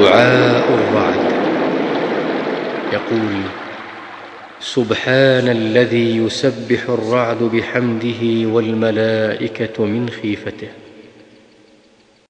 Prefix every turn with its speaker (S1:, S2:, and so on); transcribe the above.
S1: دعاء الرعد يقول سبحان الذي يسبح الرعد بحمده والملائكة من خيفته.